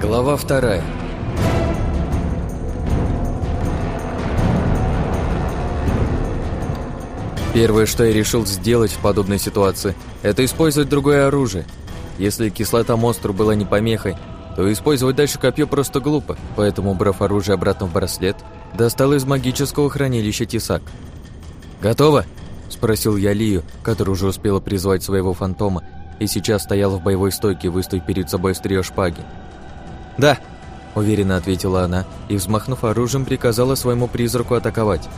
Глава вторая. Первое, что я решил сделать в подобной ситуации, это использовать другое оружие. Если кислота монстру была не помехой, то использовать дальше копье просто глупо, поэтому, убрав оружие обратно в браслет, достал из магического хранилища тесак. «Готово?» – спросил я Лию, которая уже успела призвать своего фантома и сейчас стояла в боевой стойке, выставив перед собой острие шпаги. «Да», – уверенно ответила она и, взмахнув оружием, приказала своему призраку атаковать.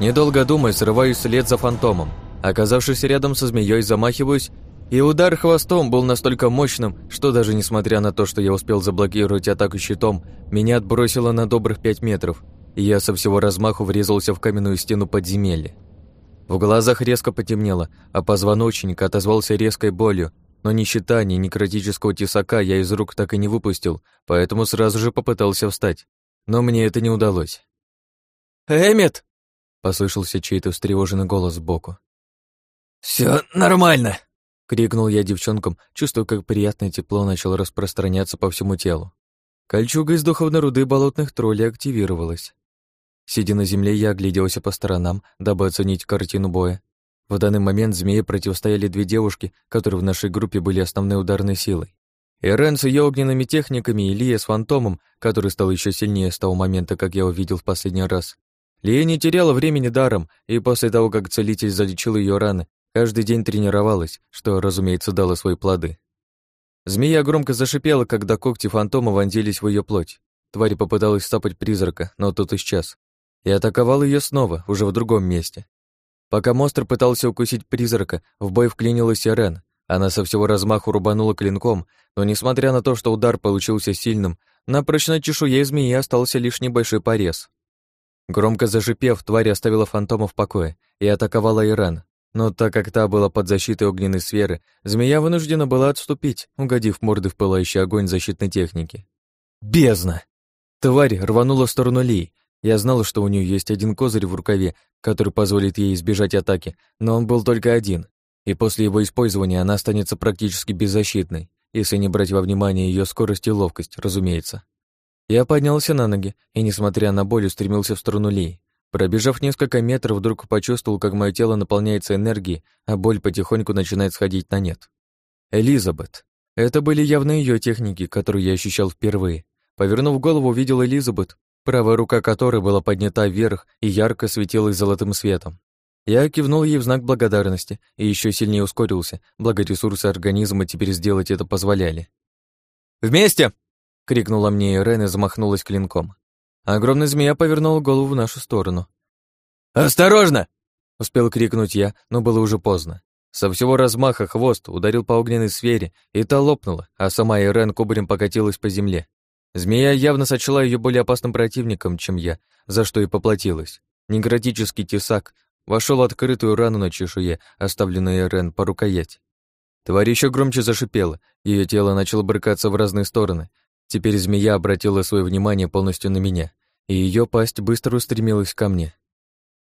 Недолго думая, срываюсь вслед за фантомом. Оказавшись рядом со змеей, замахиваюсь, и удар хвостом был настолько мощным, что даже несмотря на то, что я успел заблокировать атаку щитом, меня отбросило на добрых пять метров, и я со всего размаху врезался в каменную стену подземелья. В глазах резко потемнело, а позвоночник отозвался резкой болью, но ни щита, ни некротического тесака я из рук так и не выпустил, поэтому сразу же попытался встать. Но мне это не удалось. «Эммет!» Послышался чей-то встревоженный голос сбоку. Все нормально!» — крикнул я девчонкам, чувствуя, как приятное тепло начало распространяться по всему телу. Кольчуга из духовной руды болотных троллей активировалась. Сидя на земле, я огляделся по сторонам, дабы оценить картину боя. В данный момент змеи противостояли две девушки, которые в нашей группе были основной ударной силой. Ирен с ее огненными техниками и Лия с фантомом, который стал еще сильнее с того момента, как я увидел в последний раз. Лия не теряла времени даром, и после того, как целитель залечил ее раны, каждый день тренировалась, что, разумеется, дало свои плоды. Змея громко зашипела, когда когти фантома вонзились в ее плоть. Тварь попыталась стапать призрака, но тот исчез. И атаковал ее снова, уже в другом месте. Пока монстр пытался укусить призрака, в бой вклинилась Ирен. Она со всего размаху рубанула клинком, но, несмотря на то, что удар получился сильным, на прочной чешуе змеи остался лишь небольшой порез. Громко зашипев, тварь оставила фантома в покое и атаковала Иран. Но так как та была под защитой огненной сферы, змея вынуждена была отступить, угодив морды в пылающий огонь защитной техники. Бездна! Тварь рванула в сторону Ли. Я знал, что у нее есть один козырь в рукаве, который позволит ей избежать атаки, но он был только один, и после его использования она останется практически беззащитной, если не брать во внимание ее скорость и ловкость, разумеется. Я поднялся на ноги и, несмотря на боль, устремился в сторону Ли. Пробежав несколько метров, вдруг почувствовал, как мое тело наполняется энергией, а боль потихоньку начинает сходить на нет. Элизабет. Это были явно ее техники, которые я ощущал впервые. Повернув голову, увидел Элизабет, правая рука которой была поднята вверх и ярко светилась золотым светом. Я кивнул ей в знак благодарности и еще сильнее ускорился, благо ресурсы организма теперь сделать это позволяли. «Вместе!» — крикнула мне Ирен и замахнулась клинком. Огромная змея повернула голову в нашу сторону. «Осторожно!» — успел крикнуть я, но было уже поздно. Со всего размаха хвост ударил по огненной сфере, и та лопнула, а сама Ирен кубарем покатилась по земле. Змея явно сочла ее более опасным противником, чем я, за что и поплатилась. Негротический тесак вошел открытую рану на чешуе, оставленную Ирен по рукоять. Тварь еще громче зашипела, ее тело начало брыкаться в разные стороны, Теперь змея обратила свое внимание полностью на меня, и ее пасть быстро устремилась ко мне.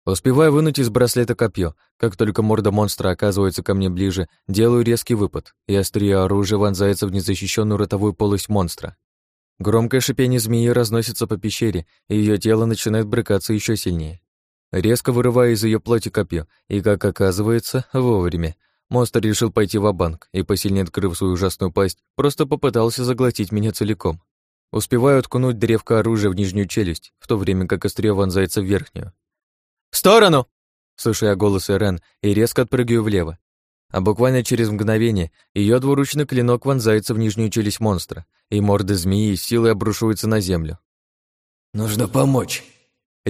Успевая вынуть из браслета копье, как только морда монстра оказывается ко мне ближе, делаю резкий выпад, и острие оружия вонзается в незащищенную ротовую полость монстра. Громкое шипение змеи разносится по пещере, и ее тело начинает брыкаться еще сильнее. Резко вырывая из ее плоти копье, и, как оказывается, вовремя, Монстр решил пойти в банк и, посильнее открыв свою ужасную пасть, просто попытался заглотить меня целиком. Успеваю откунуть древко оружия в нижнюю челюсть, в то время как острие вонзается в верхнюю. «В сторону!» Слышу я голос Ирен и резко отпрыгиваю влево. А буквально через мгновение ее двуручный клинок вонзается в нижнюю челюсть монстра, и морда змеи силой обрушивается на землю. «Нужно помочь!»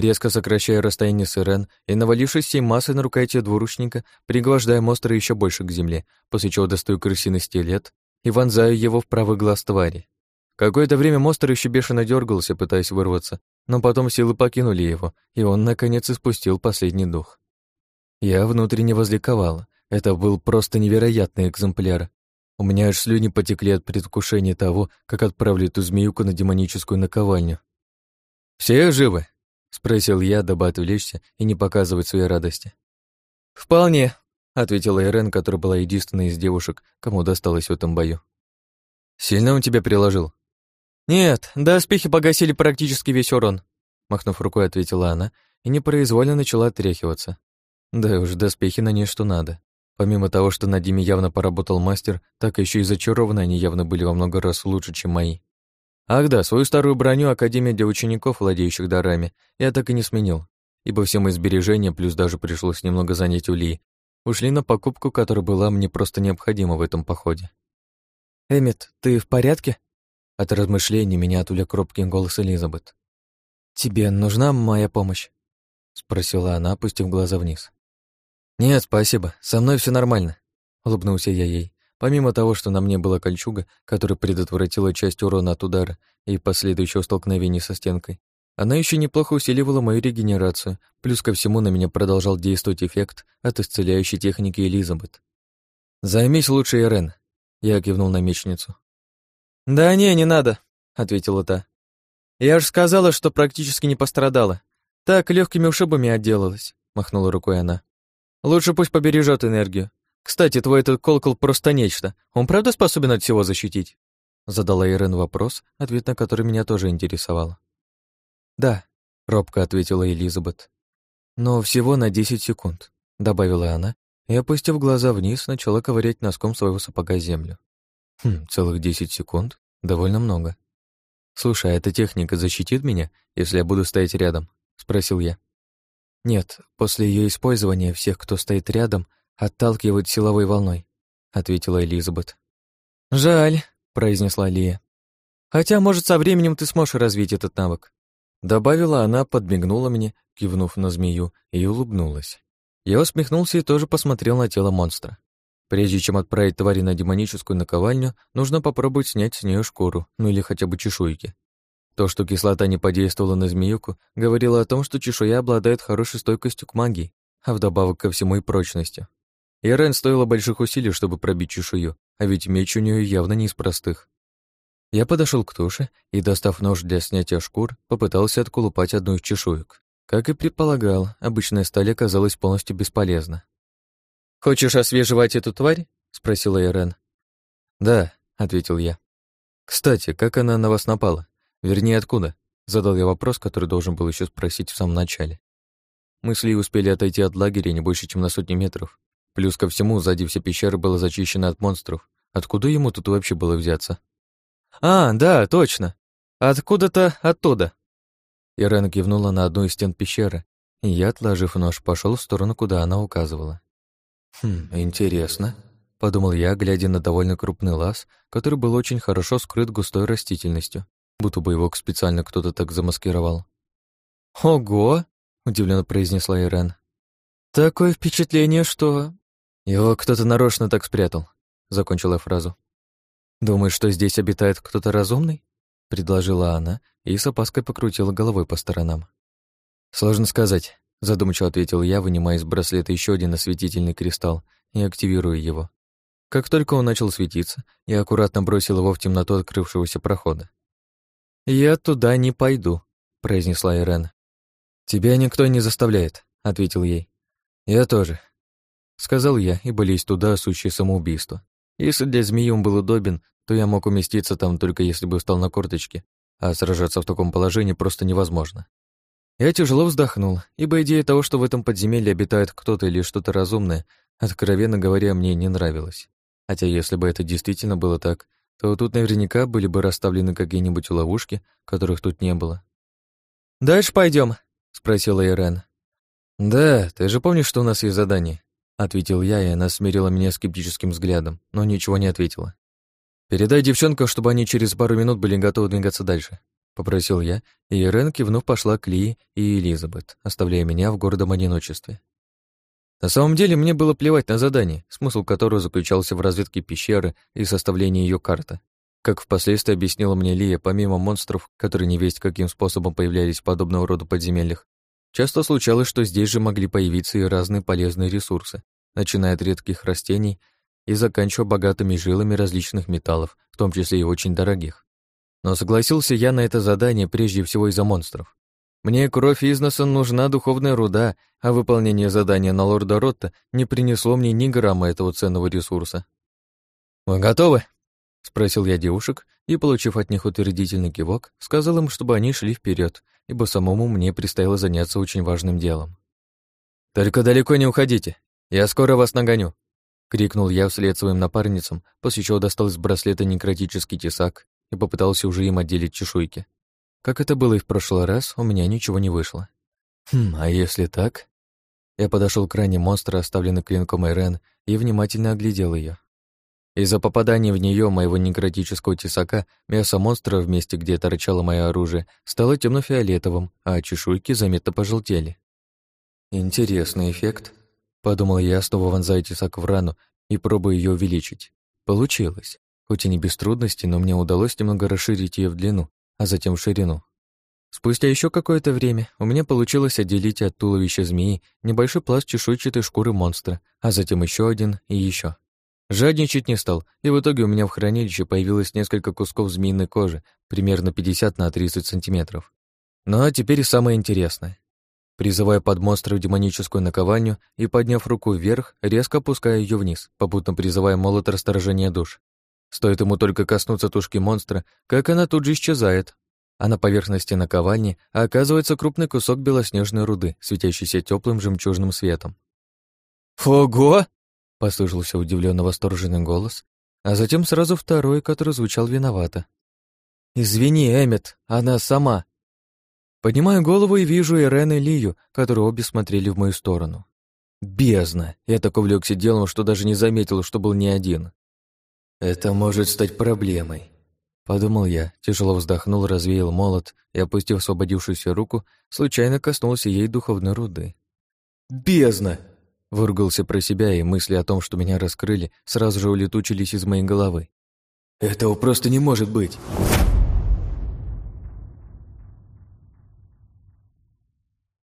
резко сокращая расстояние с Ирен и, навалившись всей массой на рукояти двуручника, пригвождая монстра еще больше к земле, после чего достаю крысиный стилет и вонзаю его в правый глаз твари. Какое-то время монстр еще бешено дергался, пытаясь вырваться, но потом силы покинули его, и он, наконец, испустил последний дух. Я внутренне возликовала. Это был просто невероятный экземпляр. У меня аж слюни потекли от предвкушения того, как отправлю эту змеюку на демоническую наковальню. «Все живы?» — спросил я, дабы отвлечься и не показывать своей радости. «Вполне», — ответила Ирен, которая была единственной из девушек, кому досталось в этом бою. «Сильно он тебя приложил?» «Нет, доспехи погасили практически весь урон», — махнув рукой, ответила она и непроизвольно начала отряхиваться. Да уж, доспехи на ней что надо. Помимо того, что над ними явно поработал мастер, так еще и зачарованные они явно были во много раз лучше, чем мои. Ах да, свою старую броню Академия для учеников, владеющих дарами, я так и не сменил, ибо все мои сбережения, плюс даже пришлось немного занять у Ли, ушли на покупку, которая была мне просто необходима в этом походе. «Эммет, ты в порядке?» От размышлений меня отвлек робкий голос Элизабет. «Тебе нужна моя помощь?» Спросила она, опустив глаза вниз. «Нет, спасибо, со мной все нормально», — улыбнулся я ей. Помимо того, что на мне была кольчуга, которая предотвратила часть урона от удара и последующего столкновения со стенкой, она еще неплохо усиливала мою регенерацию, плюс ко всему на меня продолжал действовать эффект от исцеляющей техники Элизабет. «Займись лучше, Ирен», — я кивнул на мечницу. «Да не, не надо», — ответила та. «Я же сказала, что практически не пострадала. Так легкими ушибами отделалась», — махнула рукой она. «Лучше пусть побережет энергию. Кстати, твой этот колокол просто нечто. Он правда способен от всего защитить?» Задала Ирен вопрос, ответ на который меня тоже интересовал. «Да», — робко ответила Элизабет. «Но всего на десять секунд», — добавила она, и, опустив глаза вниз, начала ковырять носком своего сапога землю. Хм, целых десять секунд? Довольно много. «Слушай, а эта техника защитит меня, если я буду стоять рядом?» — спросил я. «Нет, после ее использования всех, кто стоит рядом, отталкивают силовой волной», — ответила Элизабет. «Жаль», — произнесла Лия. «Хотя, может, со временем ты сможешь развить этот навык». Добавила она, подмигнула мне, кивнув на змею, и улыбнулась. Я усмехнулся и тоже посмотрел на тело монстра. Прежде чем отправить твари на демоническую наковальню, нужно попробовать снять с нее шкуру, ну или хотя бы чешуйки. То, что кислота не подействовала на змеюку, говорило о том, что чешуя обладает хорошей стойкостью к магии, а вдобавок ко всему и прочностью. И Рен стоило больших усилий, чтобы пробить чешую, а ведь меч у нее явно не из простых. Я подошел к туше и, достав нож для снятия шкур, попытался отколупать одну из чешуек. Как и предполагал, обычная сталь оказалась полностью бесполезна. «Хочешь освежевать эту тварь?» — спросила Ирен. «Да», — ответил я. «Кстати, как она на вас напала? Вернее, откуда?» — задал я вопрос, который должен был еще спросить в самом начале. Мысли успели отойти от лагеря не больше, чем на сотни метров. Плюс ко всему, сзади вся пещера была зачищена от монстров. Откуда ему тут вообще было взяться? «А, да, точно. Откуда-то оттуда». Ирен кивнула на одну из стен пещеры, и я, отложив нож, пошел в сторону, куда она указывала. «Хм, интересно», — подумал я, глядя на довольно крупный лаз, который был очень хорошо скрыт густой растительностью, будто бы его специально кто-то так замаскировал. «Ого!» — удивленно произнесла Ирен. «Такое впечатление, что...» «Его кто-то нарочно так спрятал», — закончила фразу. «Думаешь, что здесь обитает кто-то разумный?» — предложила она и с опаской покрутила головой по сторонам. «Сложно сказать. Задумчиво ответил я, вынимая из браслета еще один осветительный кристалл и активируя его. Как только он начал светиться, я аккуратно бросил его в темноту открывшегося прохода. «Я туда не пойду», — произнесла Ирен. «Тебя никто не заставляет», — ответил ей. «Я тоже», — сказал я, ибо лезть туда — сущее самоубийство. Если для змеи он был удобен, то я мог уместиться там только если бы встал на корточки, а сражаться в таком положении просто невозможно. Я тяжело вздохнул, ибо идея того, что в этом подземелье обитает кто-то или что-то разумное, откровенно говоря, мне не нравилась. Хотя если бы это действительно было так, то тут наверняка были бы расставлены какие-нибудь ловушки, которых тут не было. «Дальше пойдем, спросила Ирен. «Да, ты же помнишь, что у нас есть задание?» — ответил я, и она смирила меня скептическим взглядом, но ничего не ответила. «Передай девчонкам, чтобы они через пару минут были готовы двигаться дальше попросил я, и Ирен, кивнув, пошла к Ли и Элизабет, оставляя меня в гордом одиночестве. На самом деле мне было плевать на задание, смысл которого заключался в разведке пещеры и составлении ее карты. Как впоследствии объяснила мне Лия, помимо монстров, которые не весть каким способом появлялись в подобного рода подземельях, часто случалось, что здесь же могли появиться и разные полезные ресурсы, начиная от редких растений и заканчивая богатыми жилами различных металлов, в том числе и очень дорогих. Но согласился я на это задание прежде всего из-за монстров. Мне кровь износа нужна духовная руда, а выполнение задания на лорда Ротта не принесло мне ни грамма этого ценного ресурса. «Вы готовы?» — спросил я девушек и, получив от них утвердительный кивок, сказал им, чтобы они шли вперед, ибо самому мне предстояло заняться очень важным делом. «Только далеко не уходите, я скоро вас нагоню», — крикнул я вслед своим напарницам, после чего достал из браслета некротический тесак и попытался уже им отделить чешуйки. Как это было и в прошлый раз, у меня ничего не вышло. Хм, а если так? Я подошел к ране монстра, оставленной клинком Айрен, и внимательно оглядел ее. Из-за попадания в нее моего некротического тесака мясо монстра в месте, где торчало мое оружие, стало темно-фиолетовым, а чешуйки заметно пожелтели. «Интересный эффект», — подумал я, снова вонзая тесак в рану и пробуя ее увеличить. Получилось. Хоть и не без трудностей, но мне удалось немного расширить ее в длину, а затем в ширину. Спустя еще какое-то время у меня получилось отделить от туловища змеи небольшой пласт чешуйчатой шкуры монстра, а затем еще один и еще. Жадничать не стал, и в итоге у меня в хранилище появилось несколько кусков змеиной кожи, примерно 50 на 30 сантиметров. Ну а теперь самое интересное. Призывая под монстра демоническую наковальню и, подняв руку вверх, резко опуская ее вниз, попутно призывая молот расторжения душ. Стоит ему только коснуться тушки монстра, как она тут же исчезает. А на поверхности наковальни оказывается крупный кусок белоснежной руды, светящийся теплым жемчужным светом. «Ого!» — послышался удивленно восторженный голос, а затем сразу второй, который звучал виновато. «Извини, Эммет, она сама». Поднимаю голову и вижу Ирен и Лию, которые обе смотрели в мою сторону. Бездна! Я так увлекся делом, что даже не заметил, что был не один. «Это может стать проблемой», — подумал я, тяжело вздохнул, развеял молот и, опустив освободившуюся руку, случайно коснулся ей духовной руды. «Бездна!» — выругался про себя, и мысли о том, что меня раскрыли, сразу же улетучились из моей головы. «Этого просто не может быть!»